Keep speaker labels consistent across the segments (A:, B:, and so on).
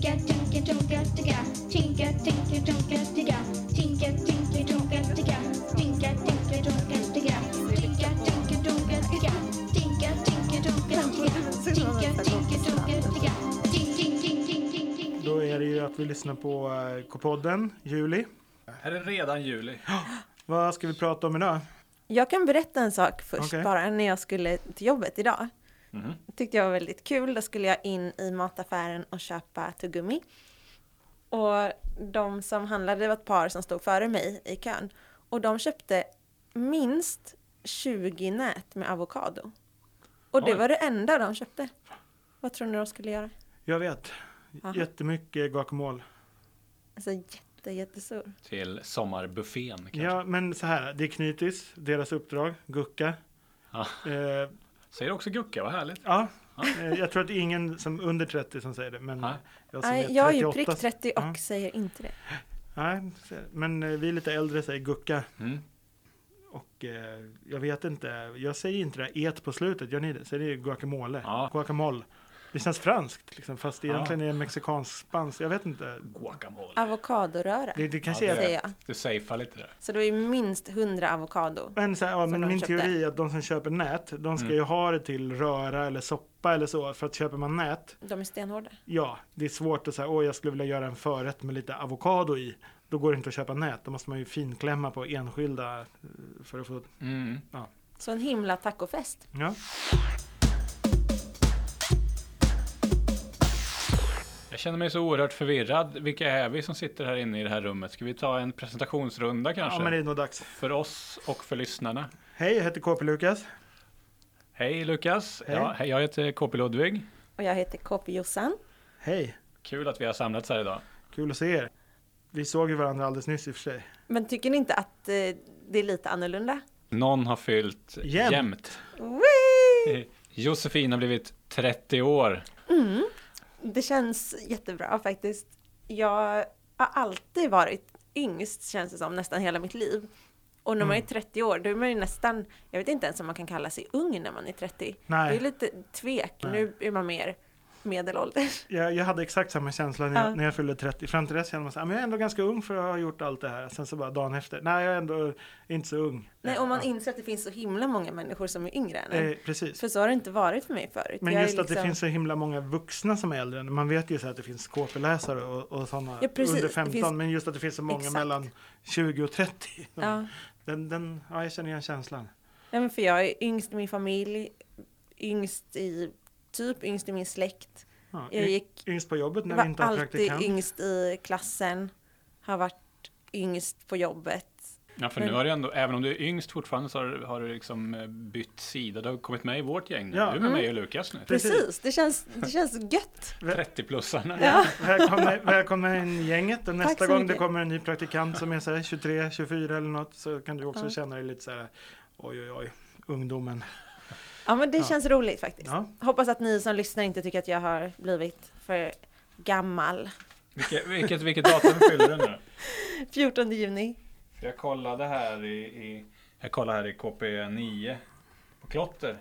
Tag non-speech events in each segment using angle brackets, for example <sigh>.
A: Tinka, tinka, tonka, ticka. Tinka, tinka, tonka, ticka. Tinka, tinka, tonka, ticka. Tinka, tinka, tonka, ticka. Tinka, tinka, tonka, ticka. Tinka, tinka, tonka, ticka. Tinka, tinka, tonka, ticka.
B: Då är det ju att vi lyssnar på eh, K-podden, Juli.
C: Är det redan juli? <gasps>
B: Vad ska vi prata om idag?
D: Jag kan berätta en sak först
B: Okej.
D: bara när jag skulle till jobbet idag.
C: Mhm.
D: Tyckte jag var väldigt kul. Då skulle jag in i mataffären och köpa tuggummi. Och de som handlade, det var ett par som stod före mig i kön. Och de köpte minst 20 nät med avokado. Och det
C: Oj.
D: var det enda de köpte. Vad tror ni de skulle göra?
B: Jag vet.
D: Aha.
B: Jättemycket guacamole.
D: Alltså jätte, jättestor.
C: Till sommarbuffén kanske?
B: Ja, men så här. Det är Knytis, deras uppdrag, Gucka.
C: Ja.
B: Eh,
C: Säger också gucka, vad härligt.
B: ja, eh, jag tror att det är ingen som under 30 som säger det. Men
C: Nej.
B: jag som
D: Nej,
B: är
D: jag är ju
B: 38
D: prick 30 och
B: Ja.
D: säger inte det.
B: Nej, men eh, vi är lite äldre säger Gucka.
C: Mm.
B: Och eh, jag vet inte, jag säger inte det et på slutet, gör ni det? Säger ni guacamole?
C: Ja.
B: Guacamole. Det känns franskt, liksom, fast
C: Ja.
B: egentligen är det mexikansk-spanskt. Jag vet inte.
C: Guacamole.
D: Avokadoröra,
B: Det, det kanske
C: Ja,
B: är
C: det
D: säger jag.
C: Du safear lite där.
D: Så det var ju minst 100 avokado.
B: Men, så här, ja,
D: Som
B: men
D: de
B: min
D: köpte.
B: teori är att de som köper nät, de ska
C: Mm.
B: ju ha det till röra eller soppa eller så. För att köper man nät,
D: De är stenhårda.
B: ja, det är svårt att säga, åh jag skulle vilja göra en förrätt med lite avokado i. Då går det inte att köpa nät, då måste man ju finklämma på enskilda eh, för att få,
C: Mm.
D: Så en himla tacofest.
B: ja.
C: Jag känner mig så oerhört förvirrad. Vilka är vi som sitter här inne i det här rummet? Ska vi ta en presentationsrunda kanske?
B: Ja, men det är nog dags.
C: För oss och för lyssnarna.
B: Hej, jag heter KP Lukas.
C: Hej Lukas!
B: Hej.
C: Ja, hej, jag heter KP Ludvig.
D: Och jag heter KP Jossan.
B: Hej,
C: Kul att vi har samlats här idag.
B: kul att se er. Vi såg ju varandra alldeles nyss i och för sig.
D: Men tycker ni inte att eh, det är lite annorlunda?
C: Någon har fyllt
B: Jämt.
C: jämt. <laughs> Josefin har blivit 30 år.
D: Mm. Det känns jättebra faktiskt. Jag har alltid varit yngst känns det som, nästan hela mitt liv. Och när man är 30 år, då är man ju nästan, jag vet inte ens om man kan kalla sig ung när man är 30.
B: Nej.
D: Det är lite tvek,
B: Nej.
D: nu är man mer medelålders.
B: Jag, jag hade exakt samma känsla när jag,
D: Ja.
B: när jag fyllde 30. Fram till dess kände man så här, men jag är ändå ganska ung för att ha gjort allt det här. Sen så bara dagen efter, nej jag är ändå inte så ung.
D: Nej, och man
B: Ja.
D: inser att det finns så himla många människor som är yngre än en.
B: Eh, precis.
D: För så har det inte varit för mig förut.
B: Men
D: Jag
B: just att det
D: liksom-
B: finns så himla många vuxna som är äldre. Man vet ju så att det finns KP-läsare och, och sådana
D: Ja,
B: under
D: Det
B: 15.
D: finns-
B: Men just att det finns så många
D: Exakt.
B: mellan 20 och 30.
D: Ja.
B: Den, den, ja, jag känner igen känslan.
D: Ja, men för jag är yngst i min familj, yngst i, typ yngst i min släkt.
B: Ja,
D: Jag gick,
B: Yngst på jobbet när vi
D: var
B: inte har
D: alltid
B: praktikant.
D: yngst i klassen, har varit yngst på jobbet.
C: Ja, för
D: Men-
C: nu har du ändå, även om du är yngst fortfarande så har, du- har du liksom eh, bytt sida. Du har kommit med i vårt gäng nu.
B: Ja.
C: Du är med mig och Lukas nu.
B: Precis.
D: Det känns, det känns gött.
C: 30-plussarna.
D: Ja.
B: Välkomna, välkomna in gänget och nästa gång det
D: mycket.
B: kommer en ny praktikant som är så här 23, 24 eller något så kan du också
D: Ja.
B: känna dig lite så här oj oj oj, ungdomen.
D: Ja, men det
B: Ja.
D: känns roligt faktiskt.
B: Ja,
D: Hoppas att ni som lyssnar inte tycker att jag har blivit för gammal.
C: Vilket, vilket, vilket datum fyller du nu? <laughs>
D: 14 juni.
C: För Jag kollade här i, i, jag kollade här i KP9 på klotter.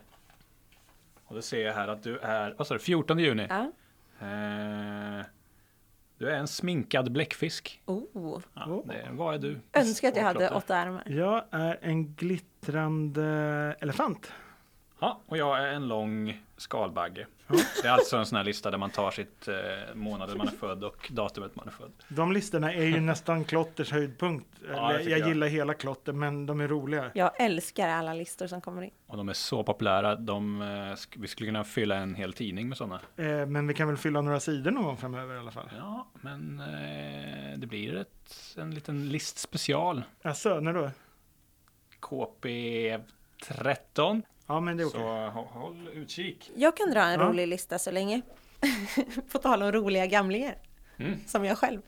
C: Och då ser jag här att du är, vad sa du, 14 juni?
D: Ja.
C: Eh, du är en sminkad bläckfisk.
D: Oh.
C: Ja, det, vad är du?
D: Önskar att jag hade åtta armar.
B: jag är en glittrande elefant.
C: Ja, och jag är en lång skalbagge.
B: Ja.
C: Det är alltså en sån här lista där man tar sitt eh, månaden man är född och datumet man är född.
B: De listorna är ju nästan klotters höjdpunkt.
C: tycker
B: jag,
C: jag.
B: gillar hela klotter men de är roliga.
D: Jag älskar alla listor som kommer in.
C: Och de är så populära. De, eh, vi skulle kunna fylla en hel tidning med sådana.
B: Eh, men vi kan väl fylla några sidor någon gång framöver i alla fall.
C: Ja, men eh, det blir ett, en liten listspecial.
B: Alltså, när då?
C: KP 13.
B: Ja men det är okej.
C: Så hå- håll utkik.
D: Jag kan dra en
B: Ja.
D: rolig lista så länge. <laughs> På tal om roliga gamlingar.
C: Mm.
D: Som jag själv.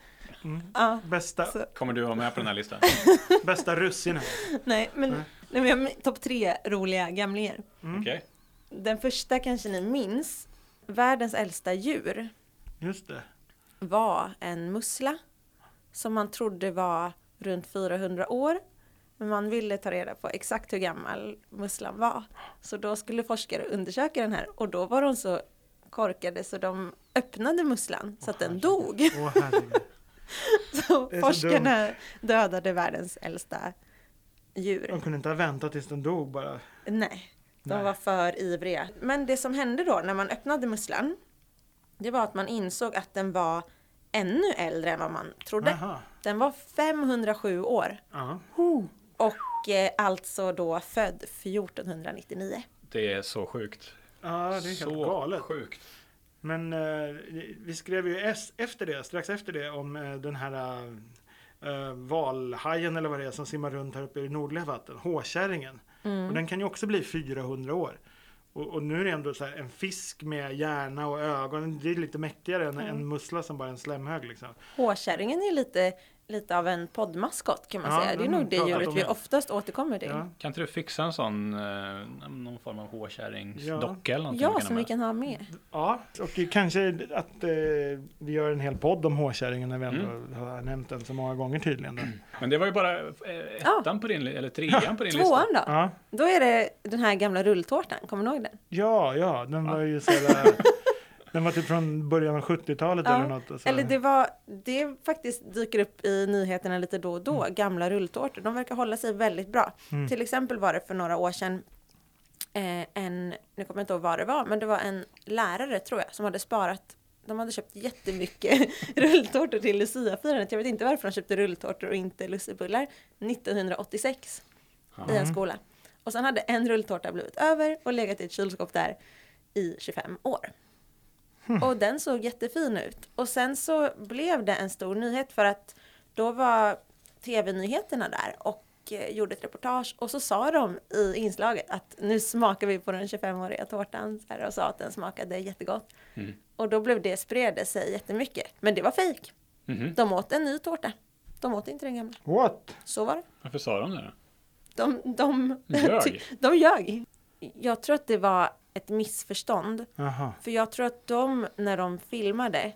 B: Mm.
D: Ja,
B: Bästa,
D: så,
C: Kommer du vara med på den här listan? <laughs>
B: bästa russinen.
D: nej, men,
B: Nej.
D: nej, men topp tre roliga gamlingar.
B: Mm.
C: Okej.
D: Den första kanske ni minns. Världens äldsta djur
B: Just det.
D: var en mussla. Som man trodde var runt 400 år. Men man ville ta reda på exakt hur gammal musslan var. Så då skulle forskare undersöka den här och då var de så korkade så de öppnade musslan så att den dog.
B: Herregud. <laughs>
D: Så
B: så
D: forskarna dödade världens äldsta djur.
B: De kunde inte ha väntat tills den dog bara.
D: Nej, de
B: Nej.
D: var för ivriga. Men det som hände då när man öppnade musslan, det var att man insåg att den var ännu äldre än vad man trodde.
B: Aha.
D: Den var 507 år
B: Ja.
D: Och eh, alltså då född 1499.
C: Det är så sjukt.
B: ja, det är helt
C: så
B: galet.
C: sjukt.
B: Men eh, vi skrev ju efter det, strax efter det om eh, den här eh, valhajen eller vad det är som simmar runt här uppe i nordliga vatten, håkärringen.
D: Mm.
B: Och den kan ju också bli 400 år. Och, och nu är det ändå så här en fisk med hjärna och ögon. Det är lite mäktigare än en mussla som bara är en slemhög liksom.
D: Håkärringen är lite, lite av en poddmaskot kan man
B: Ja,
D: säga. Det är nog det djuret vi oftast återkommer till.
B: Ja.
C: Kan inte du fixa en sån, eh, någon form av hårkärringsdocka eller någonting?
D: Ja, som vi
C: med?
D: kan ha med.
B: Ja, och kanske att eh, vi gör en hel podd om håkärringen när vi ändå
C: Mm.
B: har nämnt den så många gånger tydligen. Då.
C: Men det var ju bara eh, ettan på din, eller trean på din lista.
D: Tvåan då?
B: Ja,
D: Då är det den här gamla rulltårtan, kommer ni ihåg den?
B: ja, ja, den var ju så jävla... <laughs> Den var typ från början av 70-talet
D: Ja,
B: eller något. och så-
D: Eller det var, det faktiskt dyker upp i nyheterna lite då och då, gamla rulltårtor. De verkar hålla sig väldigt bra.
B: Mm.
D: Till exempel var det för några år sedan eh, en, nu kommer jag inte ihåg vad det var, men det var en lärare tror jag som hade sparat de hade köpt jättemycket <laughs> rulltårtor till Luciafirandet. Jag vet inte varför de köpte rulltårtor och inte lussebullar. 1986 i en skola. Och sen hade en rulltårta blivit över och legat i ett kylskåp där i 25 år. <laughs> Och den såg jättefin ut. Och sen så blev det en stor nyhet för att då var tv-nyheterna där och eh, gjorde ett reportage och så sa de i inslaget att nu smakar vi på den 25-åriga tårtan här, och sa att den smakade jättegott.
C: Mm.
D: Och då blev det, spred det sig jättemycket. Men det var fejk.
C: Mhm.
D: De åt en ny tårta. De åt inte den gamla.
B: What?
D: Så var det.
C: Varför sa de det då?
D: De, de,
C: Ljög? <laughs>
D: de ljög. Jag tror att det var ett missförstånd.
B: Jaha.
D: För jag tror att de, när de filmade,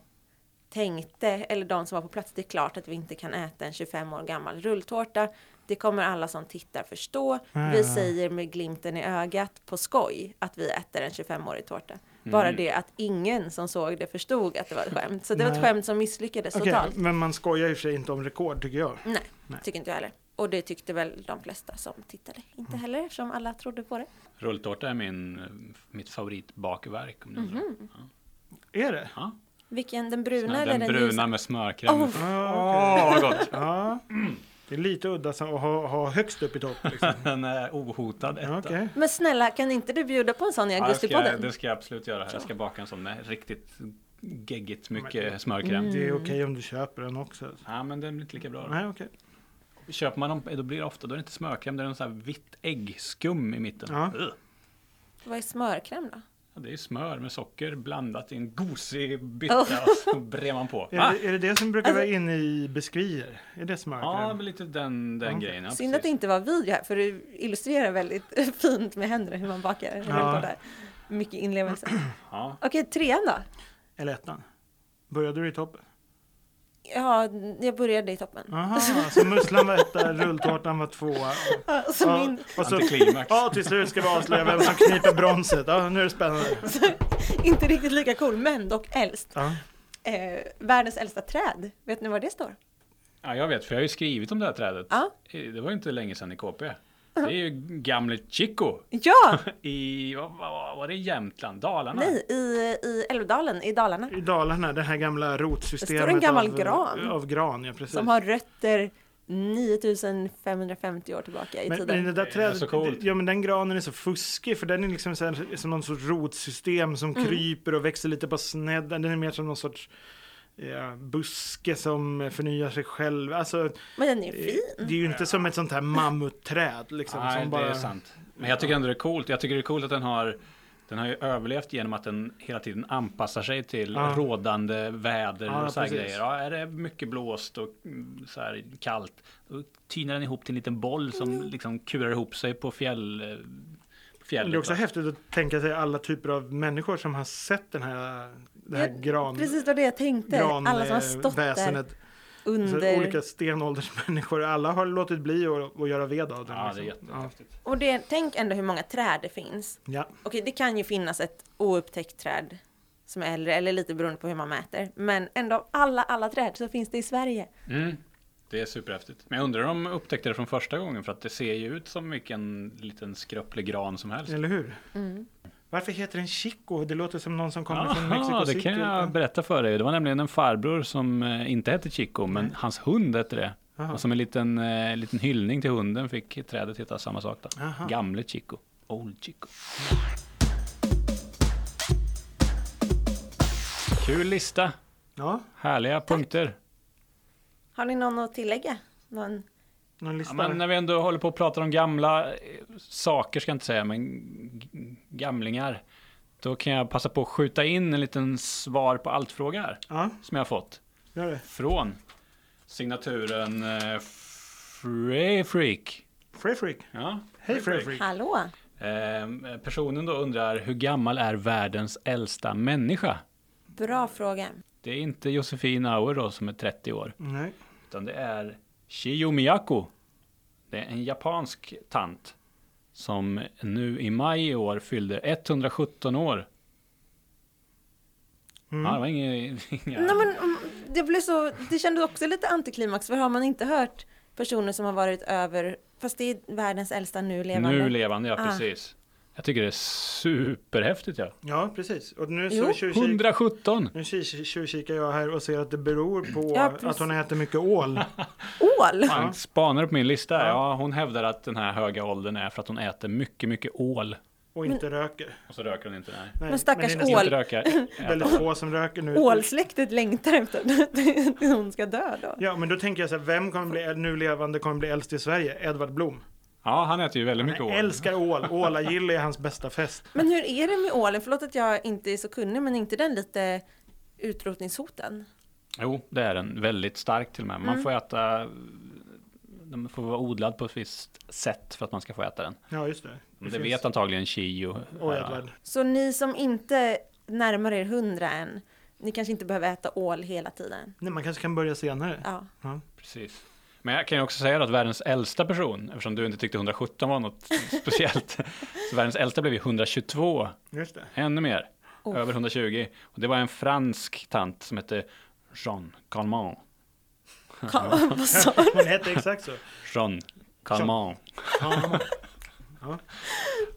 D: tänkte, eller de som var på plats, det är klart att vi inte kan äta en 25 år gammal rulltårta. Det kommer alla som tittar förstå. Vi säger med glimten i ögat på skoj att vi äter en 25-årig tårta. Bara det att ingen som såg det förstod att det var ett skämt. Så det var ett
B: Nej.
D: skämt som misslyckades
B: Okej,
D: totalt.
B: men man skojar för sig inte om rekord tycker jag.
D: Nej,
B: Nej.
D: tycker inte jag heller. Och det tyckte väl de flesta som tittade inte heller eftersom alla trodde på det.
C: Rulltårta är min, mitt favoritbakverk. Om du undrar.
D: Mhm.
C: Ja.
B: Är det?
C: Ja.
D: Vilken, den bruna
C: Den,
D: eller den
C: bruna
D: ljusa?
C: med smörkräm.
D: Oh.
B: Ja,
C: Åh,
B: okej.
C: vad gott!
B: ja. Det är lite udda att ha, ha högst upp i topp. Liksom. <laughs>
C: Den är ohotad etta.
B: Okej.
D: Men snälla, kan inte du bjuda på en sån i
C: Ja, det, ska,
D: Augustipodden?
C: det ska jag absolut göra. Jag ska baka en sån med riktigt geggigt mycket
B: Men-
C: smörkräm.
B: Det är okej om du köper den också.
C: Ja, men den blir inte lika bra.
B: Nej, okej.
C: Köper man dem, då blir det ofta, då är det inte smörkräm, det är en sån här vitt äggskum i mitten.
B: Ja.
D: Vad är smörkräm då?
C: Ja, det är smör med socker blandat i en gosig bytta
D: Oh.
C: och så brer man på.
B: Är, det, är det det som brukar
D: Alltså-
B: vara inne i biskvier? Är det smörkräm?
C: Ja, men lite den, den
B: Ja.
C: grejen. Ja,
D: Synd att det
C: precis.
D: inte var video här, för du illustrerar väldigt <laughs> fint med händerna hur man bakar.
B: Ja.
D: där. Mycket inlevelse.
C: Ja.
D: Okej, trean då?
B: Eller ettan? Började du i toppen?
D: Ja, jag började i toppen.
B: Aha, så musslan var etta, rulltårtan var tvåa.
D: Så
B: Ja,
D: min,
B: och så,
C: Antiklimax.
B: ja, till slut ska vi avslöja vem som kniper bronset. Ja, nu är det spännande. <laughs>
D: inte riktigt lika cool, men dock äldst.
B: Ja.
D: Eh, världens äldsta träd. Vet ni var det står?
C: Ja, jag vet, för jag har ju skrivit om det här trädet.
D: Ja.
C: Det var ju inte länge sedan i KP. Det är ju gamle Chico
D: Ja! <laughs>
C: i, vad, var det, Jämtland? Dalarna?
D: Nej, i, i Älvdalen i Dalarna.
B: I Dalarna, det här gamla rotsystemet.
D: Det står en gammal
B: av,
D: gran.
B: Av gran, ja precis.
D: Som har rötter 9550 år tillbaka i
B: men,
D: tiden.
B: men det där
C: Det är
B: trädet,
C: så coolt.
B: ja men den granen är så fuskig för den är liksom så här, som någon sorts rotsystem som
D: Mm.
B: kryper och växer lite på snedden. Den är mer som någon sorts ja, buske som förnyar sig själv. Alltså,
D: Men den är ju
B: eh,
D: fin.
B: det är ju inte som ett sånt här mammutträd liksom.
C: Nej,
B: som
C: det
B: bara,
C: är sant. Men jag tycker ändå det är coolt. Jag tycker det är coolt att den har den har ju överlevt genom att den hela tiden anpassar sig till
B: Ja.
C: rådande väder
B: Ja,
C: och så här
B: precis.
C: grejer. Ja, är det mycket blåst och mm, så här kallt, då tynar den ihop till en liten boll som
D: Mm.
C: liksom kurar ihop sig på fjäll, eh, fjället.
B: Det är också
C: va?
B: häftigt att tänka sig alla typer av människor som har sett den här, det här
D: Ja,
B: gran,
D: Precis vad det jag tänkte.
B: gran
D: Alla som har stått där
B: väsenet. Så
D: under.
B: olika stenåldersmänniskor. Alla har låtit bli att, att göra ved av den.
C: Ja, det är
B: liksom.
C: jättehäftigt.
D: Och det, tänk ändå hur många träd det finns.
B: Ja.
D: Okej, det kan ju finnas ett oupptäckt träd som är äldre, eller lite beroende på hur man mäter. Men ändå av alla, alla träd så finns det i Sverige.
C: Mm. Det är superhäftigt. Men jag undrar om de upptäckte det från första gången för att det ser ju ut som vilken liten skröplig gran som helst.
B: Eller hur?
D: Mm.
B: Varför heter den Chico? Det låter som någon som kommer från
C: Jaha,
B: Mexico
C: det
B: City.
C: kan jag berätta för dig. Det var nämligen en farbror som eh, inte hette Chico, men hans hund hette det.
B: Jaha.
C: Och som en liten, eh, liten hyllning till hunden fick trädet heta samma sak då.
B: Aha.
C: Gamle Chico. Old Chico. Kul lista.
B: Ja,
C: Härliga punkter.
D: Har ni någon att tillägga? Någon?
B: Någon
C: Ja,
B: lista.
C: men när vi ändå håller på och pratar om gamla eh, saker, ska jag inte säga, men gamlingar. Då kan jag passa på att skjuta in en liten svar på allt-fråga här.
B: Ja,
C: Som jag har fått.
B: gör det.
C: Från signaturen eh, Free Freak.
B: Free Freak.
C: Ja,
B: Hej Free Freak.
D: Hallå?
C: Eh, personen då undrar hur gammal är världens äldsta människa?
D: Bra fråga.
C: Det är inte Josefin Auer då som är 30 år.
B: Nej.
C: Utan det är Shiyo Miyako. Det är en japansk tant. Som nu i maj i år fyllde 117 år.
B: Mm.
C: Ja, det var inga... inga...
D: Nej, men, mm, det, blev så, det kändes också lite antiklimax, för har man inte hört personer som har varit över, fast det är världens äldsta nu levande.
C: Nu levande, ja
D: Ah.
C: precis. Jag tycker det är superhäftigt ja.
B: Ja, precis. Och nu
D: Jo.
B: så tjuvkik,
C: 117!
B: nu tjuvkikar jag här och ser att det beror på
D: Ja,
B: att hon äter mycket ål. <laughs>
D: Ål!
C: Han spanar på min lista.
B: Ja.
C: Ja, hon hävdar att den här höga åldern är för att hon äter mycket, mycket ål.
B: Och inte röker.
C: Och så röker hon inte. Nej.
B: Nej,
D: Men stackars
B: nästan
D: ål.
C: Inte röka. <laughs>
B: Väldigt få som röker nu.
D: Ålsläktet längtar efter <laughs> att hon ska dö då.
B: Ja, men då tänker jag så här, vem kommer bli nu levande kommer bli äldst i Sverige? Edvard Blom.
C: Ja, han äter ju väldigt mycket
B: Han
C: ål.
B: älskar ål. Ålagill är hans bästa fest.
D: Men hur är det med ålen? Förlåt att jag inte är så kunnig, men är inte den lite utrotningshoten?
C: Jo, det är den. Väldigt stark till och med. Man
D: Mm.
C: får äta... Den får vara odlad på ett visst sätt för att man ska få äta den.
B: Ja, just det.
C: Men det
B: finns-
C: vet antagligen Chio.
B: Och
C: Ja.
B: Edvard.
D: Så ni som inte närmar er hundra än, ni kanske inte behöver äta ål hela tiden?
B: Nej, man kanske kan börja senare.
D: Ja.
C: Precis. Men jag kan ju också säga att världens äldsta person, eftersom du inte tyckte 117 var något <laughs> speciellt, så världens äldsta blev ju 122,
B: Just det.
C: ännu mer,
D: Oh.
C: över 120. Och det var en fransk tant som hette Jean Calment. <laughs>
D: Vad sa
B: Hon hette exakt så.
C: Jean Calment. <laughs>
B: Ja,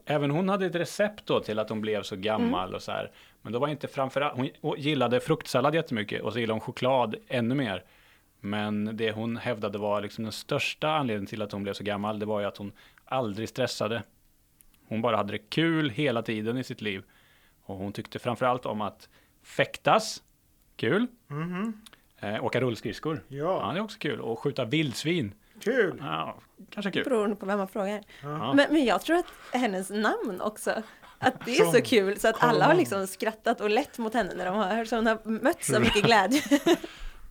C: Även hon hade ett recept då till att hon blev så gammal och så här. Men då var inte framförallt, hon gillade fruktsallad jättemycket och så gillade hon choklad ännu mer. Men det hon hävdade var liksom den största anledningen till att hon blev så gammal, det var ju att hon aldrig stressade. Hon bara hade det kul hela tiden i sitt liv. Och hon tyckte framförallt om att fäktas, kul.
B: Mhm.
C: Eh, åka rullskridskor, ja
B: ja.
C: det är också kul. Och skjuta vildsvin,
B: kul.
C: ja, kanske kul.
D: Beroende på vem man frågar.
B: Ja.
D: Men, men jag tror att hennes namn också, att det är så kul så att alla har liksom skrattat och lett mot henne när de har hört, så hon har mött så <laughs> mycket glädje. <laughs>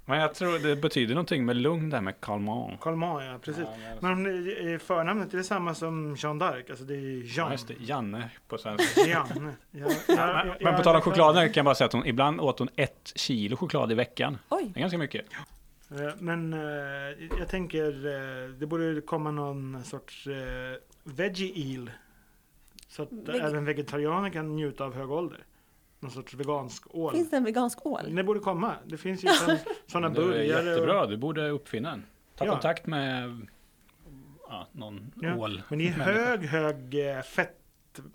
C: Men jag tror det betyder någonting med lugn där med calmant.
B: Ma, ja precis.
C: Ja,
B: Men om det är förnamnet är det samma som Jean d'Arc. Alltså det är
C: Ja,
B: Jean.
C: just det. Janne på svenska. <laughs>
B: Janne. Ja, <laughs>
C: Men, men på tal om chokladen kan jag bara säga att hon ibland åt hon ett kilo choklad i veckan.
D: Oj,
C: Det är ganska mycket.
B: Eh, Men eh, jag tänker eh, det borde komma någon sorts eh, veggie eel. Så att
D: Veg-
B: även vegetarianer kan njuta av hög ålder. Någon sorts vegansk ål.
D: finns det en vegansk ål?
B: Det borde komma. Det finns ju sådana <laughs>
C: Det är
B: burgare.
C: jättebra, du borde uppfinna en. Ta
B: Ja.
C: kontakt med ja, någon
B: Ja,
C: ål.
B: Men det är hög, hög eh, fett,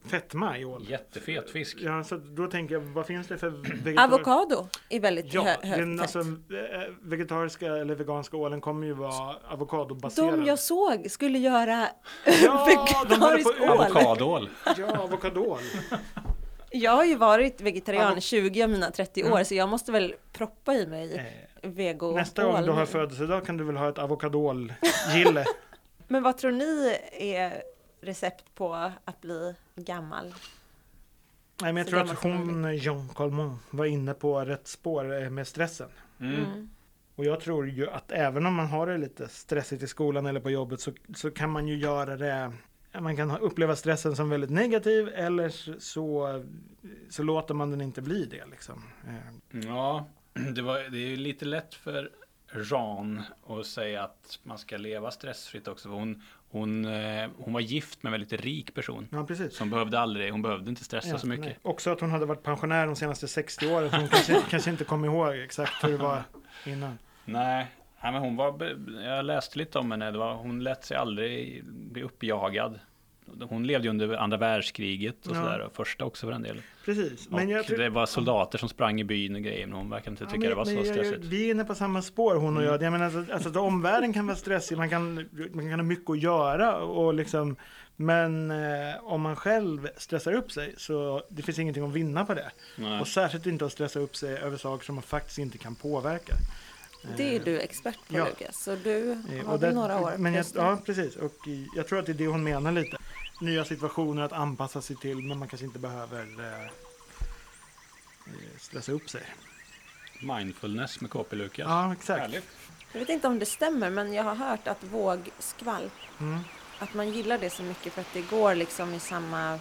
B: fetma i ål.
C: Jättefet fisk.
B: Ja, så då tänker jag, vad finns det för <clears throat> vegetar-
D: Avokado är väldigt
B: Ja,
D: hö-
B: den,
D: högt
B: alltså,
D: fett.
B: eh, vegetariska eller veganska ålen kommer ju vara avokadobaserad.
D: De jag såg skulle göra
B: Ja, <laughs>
D: vegetarisk
B: på-
D: ål.
C: Avokadål.
B: Ja, avokadol.
D: Jag har ju varit vegetarian
B: Avo-
D: 20 av mina 30 år
B: Mm.
D: så jag måste väl proppa i mig
B: Eh,
D: vego
B: Nästa gång du har födelsedag kan du väl ha ett avokadol-gille. <laughs>
D: Men vad tror ni är recept på att bli gammal?
B: Nej, men jag
D: Så
B: tror att hon, Jean Calment, var inne på rätt spår eh, med stressen.
C: Mm.
D: Mm.
B: Och jag tror ju att även om man har det lite stressigt i skolan eller på jobbet så, så kan man ju göra det man kan uppleva stressen som väldigt negativ eller så, så låter man den inte bli det. Liksom. Eh,
C: Ja, <clears throat> det, var, det är lite lätt för Jean att säga att man ska leva stressfritt också. Hon, Hon, eh, hon var gift med en väldigt rik person.
B: Ja, precis.
C: Som behövde aldrig, hon behövde inte stressa
B: Ja,
C: så mycket.
B: nej. Också att hon hade varit pensionär de senaste 60 åren. Så hon kanske, <laughs> kanske inte kom ihåg exakt hur det var innan.
C: Nej, nej men hon var, jag läste lite om henne, det var, hon lät sig aldrig bli uppjagad. Hon levde ju under andra världskriget och
B: Ja.
C: sådär, och första också för en del.
B: Precis.
C: Och
B: Men jag tror,
C: det var soldater som sprang i byn och grejer, men hon verkar inte
B: Ja,
C: tycka
B: men-
C: det var så
B: jag-
C: stressigt. Mm.
B: Vi är inne på samma spår hon och jag. jag menar, alltså, alltså, att omvärlden kan vara stressig, man kan, man kan ha mycket att göra och liksom men eh, om man själv stressar upp sig så det finns ingenting att vinna på det.
C: Nej.
B: Och särskilt inte att stressa upp sig över saker som man faktiskt inte kan påverka.
D: Det är du expert på
B: Ja.
D: Lukas, så du
B: Eh,
D: har
B: och
D: väl
B: det-
D: några år
B: men jag. Ja, precis. Och i- jag tror att det är det hon menar lite. Nya situationer att anpassa sig till, men man kanske inte behöver eh, eh, stressa upp sig.
C: Mindfulness med KP Lukas.
B: Ja, exakt.
C: Härligt.
D: Jag vet inte om det stämmer, men jag har hört att vågskvalp,
B: Mm.
D: att man gillar det så mycket för att det går liksom i samma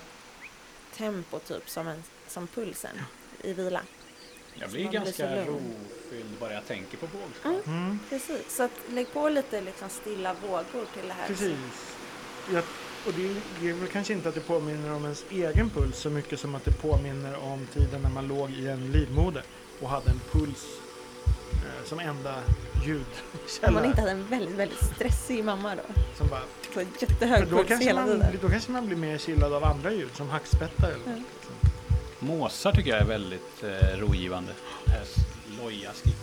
D: tempo typ som, en, som pulsen i vila.
C: Jag
D: Så
C: blir ganska
D: så
C: rofylld bara jag tänker på vågskål.
B: Mm.
D: Precis, så att lägg på lite liksom stilla vågor till det här.
B: Precis. Jag, och det är, det är väl kanske inte att det påminner om ens egen puls så mycket som att det påminner om tiden när man låg i en livmoder och hade en puls eh, som enda
D: Om
B: ljudkälla.
D: man inte hade en väldigt, väldigt stressig mamma då.
B: som bara, för
D: jättehög
B: då,
D: puls
B: kanske
D: hela
B: man,
D: tiden.
B: då kanske man blir mer chillad av andra ljud som hackspettar. Eller liksom.
C: Måsar tycker jag är väldigt eh, rogivande. Det här Loja skrik.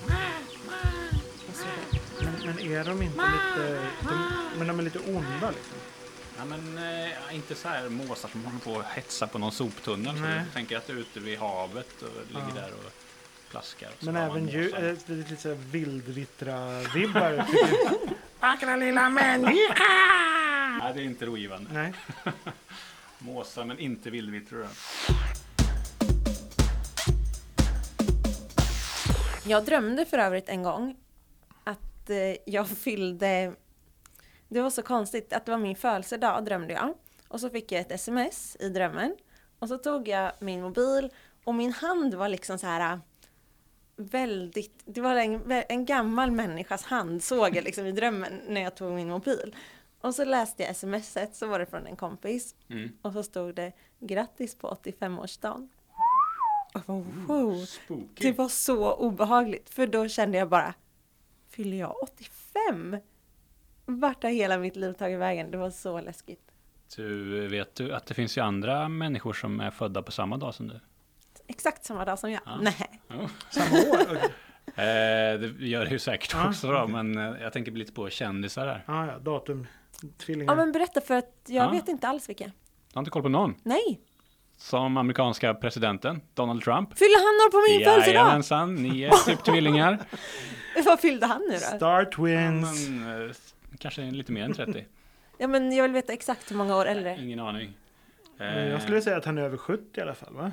B: men, men är de inte lite, de, men de är lite onda liksom?
C: Ja, men eh, inte så här måsar som håller på och hetsar på någon soptunnel. Så
B: Nej.
C: jag tänker att du är ute vid havet och ligger
B: Ja.
C: där och plaskar. Och så
B: Men
C: har man
B: även
C: måsar.
B: äh, det är lite så här vildvittra-vibbar. Vackra <laughs> lilla människa!
C: Nej, det är inte rogivande.
B: Nej. <laughs>
C: Måsar men inte vildvittror.
D: Jag drömde för övrigt en gång att eh, jag fyllde... Det var så konstigt att det var min födelsedag drömde jag. Och så fick jag ett sms i drömmen. Och så tog jag min mobil och min hand var liksom så här väldigt... Det var en, en gammal människas hand såg jag liksom i drömmen när jag tog min mobil. Och så läste jag smset, så var det från en kompis.
C: Mm.
D: Och så stod det grattis på 85-årsdagen. Och jag bara, wow!
C: Spooky.
D: Det var så obehagligt, för då kände jag bara, fyller jag 85? Vart har hela mitt liv tagit vägen? Det var så läskigt.
C: Du, vet du att det finns ju andra människor som är födda på samma dag som du?
D: Exakt samma dag som jag.
C: Ja.
D: Nej.
C: Ja.
B: Samma år? <laughs>
C: Eh, det gör det ju säkert
B: Ja,
C: också då, men eh, jag tänker lite på kändisar här.
B: Ah, ja, datum. Tvillingar.
D: Ja men berätta för att jag
C: Ja.
D: vet inte alls vilka.
C: Du har inte koll på någon?
D: Nej!
C: Som amerikanska presidenten, Donald Trump.
D: Fyller han år på min födelsedag?
C: Jajamensan, ni är <laughs> typ tvillingar.
D: Vad fyllde han nu då?
B: Star Twins.
C: men, eh, kanske lite mer än 30. <laughs>
D: Ja men jag vill veta exakt hur många år äldre.
C: Ingen aning.
B: Jag skulle säga att han är över 70 i alla fall va?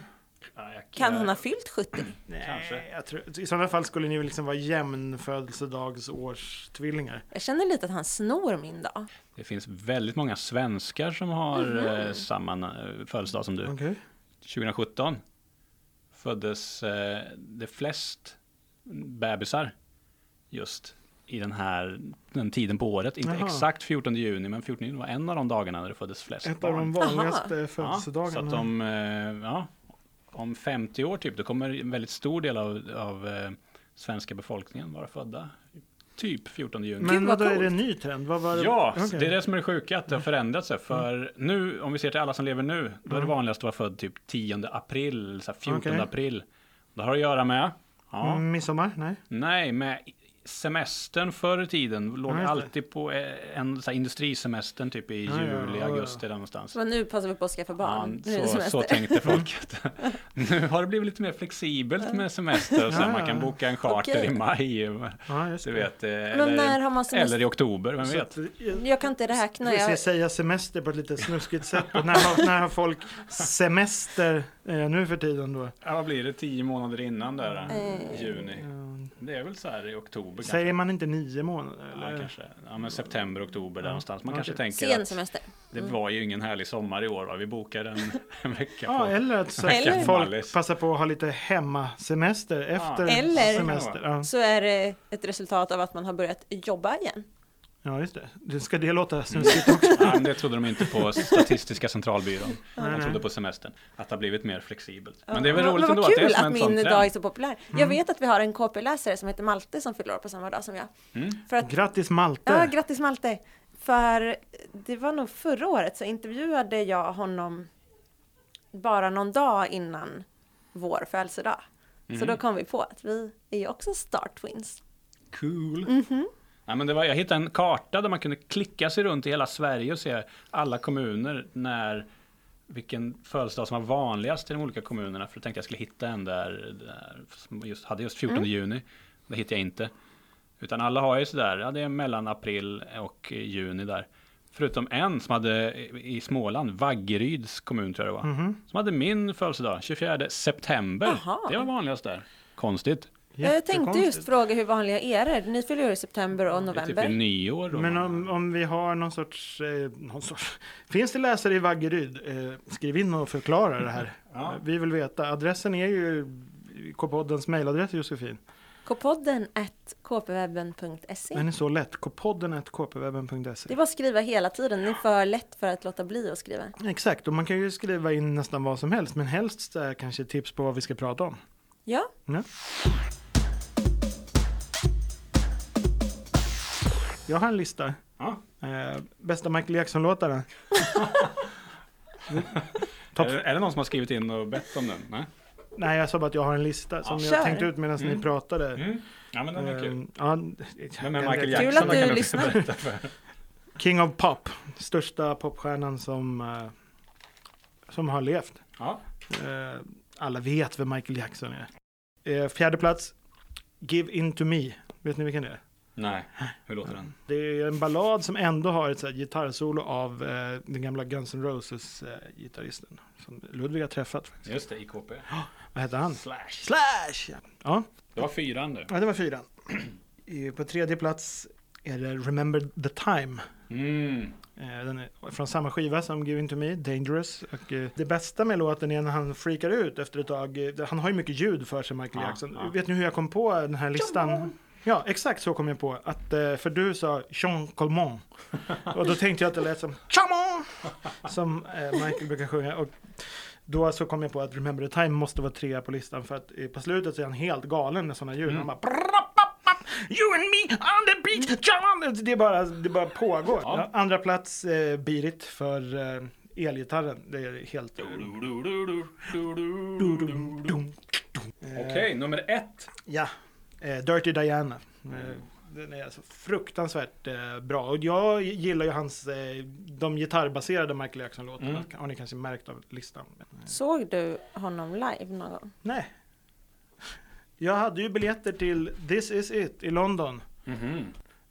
C: Ja, jag-
D: Kan han ha fyllt 70? <clears throat>
B: Nej,
C: Kanske.
B: Jag tror, I sådana fall skulle ni väl liksom vara jämn födelsedagsårstvillingar.
D: Jag känner lite att han snor min dag.
C: Det finns väldigt många svenskar som har
D: Mhm.
C: eh, samma födelsedag som du.
B: Okej.
C: 2017 föddes eh, det flest bebisar just i den här den tiden på året. Inte
B: Jaha.
C: exakt 14 juni, men 14 juni var en av de dagarna när det föddes flest
B: Ett av
C: barn.
B: de vanligaste
C: Ja,
B: födelsedagarna.
C: så att om, eh, ja, om 50 år typ, då kommer en väldigt stor del av, av eh, svenska befolkningen vara födda typ 14 juni.
B: Men
D: vad
B: då är det en ny trend? Vad var det?
C: Ja,
B: Okej.
C: det är det som är det sjuka, att det har förändrats sig. För nu, om vi ser till alla som lever nu, då är det
B: Mm.
C: vanligast att vara född typ 10 april, så här 14
B: Okej.
C: april. Det har att göra med, ja,
B: Mm, Midsommar? Nej.
C: nej, med semestern förr i tiden låg
B: Ja, det.
C: alltid på eh, en så här, industrisemestern typ i
B: Ja, ja,
C: juli,
B: ja, ja.
C: augusti där någonstans.
D: Så nu passar vi på att skaffa barn. nu det
C: så, så tänkte folk. <laughs> nu har det blivit lite mer flexibelt med semester. Så
B: Ja,
C: man
B: ja.
C: kan boka en charter
D: Okej.
C: i maj.
B: Ja, just
C: Du vet, eh,
D: Men
C: eller,
D: när har man semester?
C: eller i oktober, vem vet?
B: att, jag,
D: Jag kan inte räkna.
B: jag säga semester på ett lite snuskigt sätt. När, har, när har folk semester eh, nu för tiden då?
C: Ja, vad blir det? Tio månader innan där,
D: Eh.
C: juni. Det är väl så här i oktober kanske.
B: Säger man inte nio månader?
C: Ja,
B: Eller?
C: kanske. Ja, men september, oktober där
B: Ja.
C: någonstans. Man
B: Okej.
C: kanske tänker
D: Sen
C: att
D: semester.
C: det
D: Mm.
C: var ju ingen härlig sommar i år. Va? Vi bokar en, <laughs> en vecka
B: Ja,
C: på.
B: eller att så,
D: Eller-
B: folk passar på att ha lite hemmasemester efter
D: Eller-
B: semester. Ja.
D: Så är det ett resultat av att man har börjat jobba igen.
B: Ja, just det. det. Ska det låta snuskigt <laughs> också?
C: Ja, men det trodde de inte på Statistiska centralbyrån. De trodde på semestern. Att det har blivit mer flexibelt. Men det är väl roligt ändå att det är
D: kul
C: som
D: att
C: en sån
D: min dag är så populär.
B: Mm.
D: Jag vet att vi har en KP-läsare som heter Malte som fyller år på samma dag som jag.
C: Mm.
D: För att,
B: Grattis Malte!
D: ja, grattis Malte! För det var nog förra året så intervjuade jag honom bara någon dag innan vår födelsedag. Så
C: Mm.
D: då kom vi på att vi är ju också Star Twins.
C: Cool.
D: Mhm.
C: Ja, men det var, jag hittade en karta där man kunde klicka sig runt i hela Sverige och se alla kommuner när vilken födelsedag som var vanligast i de olika kommunerna. För då tänkte jag skulle hitta en där, där som just, hade just 14 juni. Det hittade jag inte. Utan alla har ju sådär, ja det är mellan april och juni där. Förutom en som hade i Småland, Vaggeryds kommun tror jag det var.
B: Mhm.
C: Som hade min födelsedag, 24 september.
D: Aha.
C: Det var vanligast där. Konstigt.
D: Jag tänkte just fråga hur vanliga är det? Ni fyller år i september och
C: Det är typ
D: november.
C: nyår. då.
B: Men om, om vi har någon sorts, eh, någon sorts... <laughs> Finns det läsare i Vaggeryd? Eh, skriv in och förklara det här. <laughs>
C: Ja.
B: Eh, Vi vill veta. Adressen är ju K-poddens mejladress Josefin.
D: Kpodden at kpwebben.se.
B: Den är så lätt. Kpodden kpwebben.se.
D: Det att skriva hela tiden. Det är för lätt för att låta bli att skriva.
B: Exakt, och man kan ju skriva in nästan vad som helst. Men helst är kanske tips på vad vi ska prata om.
D: Ja,
B: Jag har en lista.
C: Ja.
B: Eh, bästa Michael Jackson-låtaren. <laughs> Topp-
C: Är, det- är det någon som har skrivit in och bett om den? Nej?
B: Nej, jag sa bara att jag har en lista som
C: Ja,
B: jag
D: kör.
B: tänkte ut medan ni
C: Mm.
B: pratade.
C: Mm. Ja men den är kul.
B: Eh, ja,
C: Men med
B: jag-
C: Michael
B: jag-
D: Kul
C: Jackson
D: att du
C: kan du
D: lyssnar.
B: King of Pop, största popstjärnan som, eh, som har levt.
C: Ja.
B: Eh, alla vet vem Michael Jackson är. Eh, fjärde plats, Give In To Me. Vet ni vilken det är?
C: Nej, hur låter den?
B: Det är en ballad som ändå har ett så här gitarrsolo av eh, den gamla Guns N' Roses eh. Som Ludvig har träffat. Faktiskt.
C: Just det, IKP. <gasps>
B: Vad hette han?
C: Slash.
B: Slash! Ja.
C: Det var fyran du.
B: ja det var fyran. <clears throat> På tredje plats är det Remember the Time.
C: Mm.
B: Eh, Den är från samma skiva som Give In To Me, Dangerous. Och det bästa med låten är när han freakar ut efter ett tag. Han har ju mycket ljud för sig, Michael
C: Ja,
B: Jackson.
C: ja.
B: Vet ni hur jag kom på den här listan? Ja, exakt så kom jag på. Att, eh, för du sa Jean Colmont. <laughs> Och då tänkte jag att det lät som Chamon! Som eh, Michael brukar sjunga. Och då så kom jag på att Remember the Time måste vara trea på listan. För att eh, på slutet så är han helt galen med sådana ljud.
C: Mm.
B: Han bara "Brrrrapappap, You and me on the beach, Chamon! Det bara, det bara pågår.
C: Ja.
B: Andra plats eh, Beat för eh, elgitarren. Det är helt...
C: Okej, nummer ett.
B: Ja, Dirty Diana. Eh, den är alltså fruktansvärt eh, bra. Och jag gillar ju hans, eh, de gitarrbaserade Michael Jackson-låtarna.
C: Mm.
B: Har ni kanske märkt av listan. Men, eh,
D: såg du honom live någon gång?
B: nej. Jag hade ju biljetter till This Is It i London.
C: Mhm.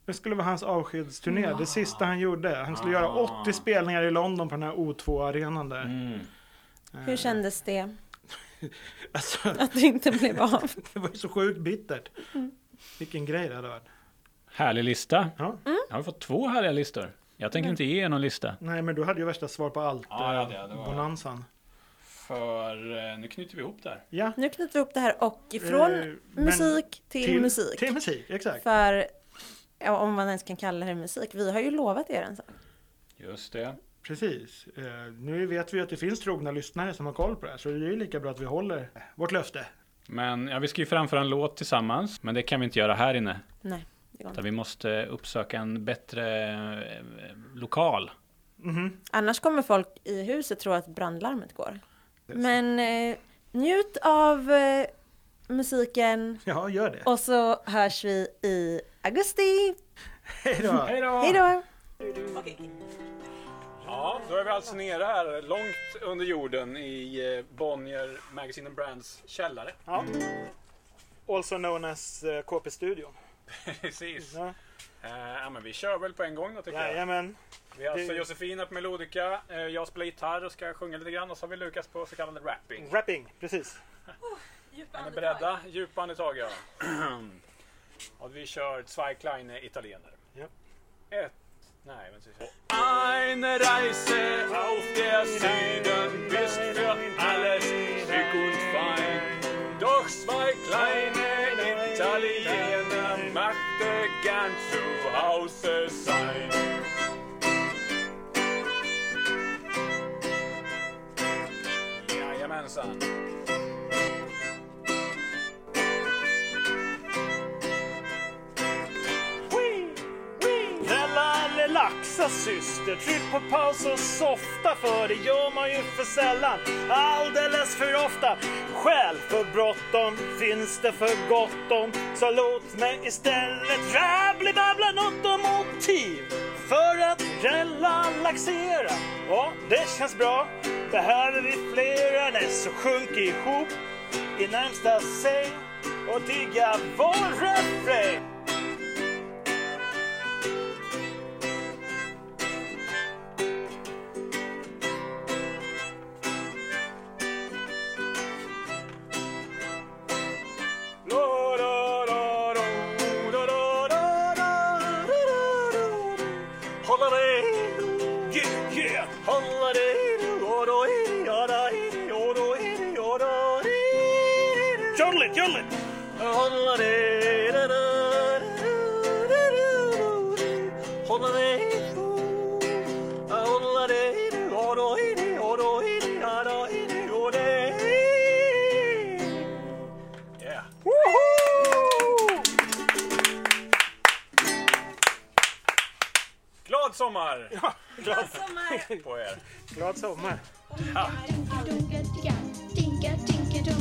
B: Det skulle vara hans avskedsturné, det sista han gjorde. Han skulle
C: Ah.
B: göra 80 spelningar i London på den här O2-arenan där.
C: Mm.
B: Eh,
D: Hur kändes det <laughs>
B: Alltså,
D: att det inte blev av? <laughs>
B: det var ju så sjukt bittert. Vilken grej det hade varit.
C: Härlig lista.
B: Ja.
C: Jag har fått två härliga listor. Jag tänker inte ge er någon lista.
B: Nej, men du hade ju värsta svar på allt.
C: Ja, ja,
B: eh,
C: det- det var-
B: Bonanzan.
C: För eh, nu knyter vi ihop där.
B: Ja.
D: Nu knyter vi ihop det här och ifrån
B: Eh, men
D: musik till, musik.
B: Till musik, exakt.
D: För, ja, om man ens kan kalla det musik, vi har ju lovat er en sak.
C: Just det.
B: Precis. Eh, nu vet vi att det finns trogna lyssnare som har koll på det här, så det är ju lika bra att vi håller vårt löfte.
C: Men ja, vi ska ju framföra en låt tillsammans. Men det kan vi inte göra här inne.
D: Nej, det går inte.
C: Utan vi måste uppsöka en bättre eh, lokal.
B: Mhm.
D: Annars kommer folk i huset tro att brandlarmet går. Men eh, njut av eh, musiken
B: Ja, gör det.
D: och så hörs vi i augusti.
B: Hej då!
C: Hej då!
D: Hej då!
C: Ja, då är vi alltså nere här långt under jorden i eh, Bonnier Magazine and Brands källare.
B: Ja. Also known as eh, KP-studion.
C: Precis.
B: Ja.
C: Eh, ja, men vi kör väl på en gång då tycker jag.
B: Jajamän.
C: Vi har alltså
B: Det-
C: Josefina på melodika, jag spelar gitarr och ska sjunga lite grann och så har vi Lukas på så kallad rapping.
B: Rapping, precis.
C: Är ni beredda? Djupa andetag ja. <clears throat> och vi kör Zwei kleine Italiener.
B: Ja.
C: Ett, nej vänta. Eine Reise auf der Süden bist für alles schick und fein. Doch zwei kleine Italiener dachte gern zu Hause sein. Jajamensan.
B: Snälla Fixa syster, tryck på paus och softa för det gör man ju för sällan, alldeles för ofta. Skäl för bråttom finns det för gott om, så låt mig istället rabbli-babbla något om motiv för att relaxera. Ja, det känns bra. Behöver vi flera? Nej, så sjunk ihop i närmsta säng och digga vår refräng.
C: Woho! Glad sommar!
B: Ja, glad sommar
C: på er.
B: Glad sommar.
A: Ja. Tinka, tinka,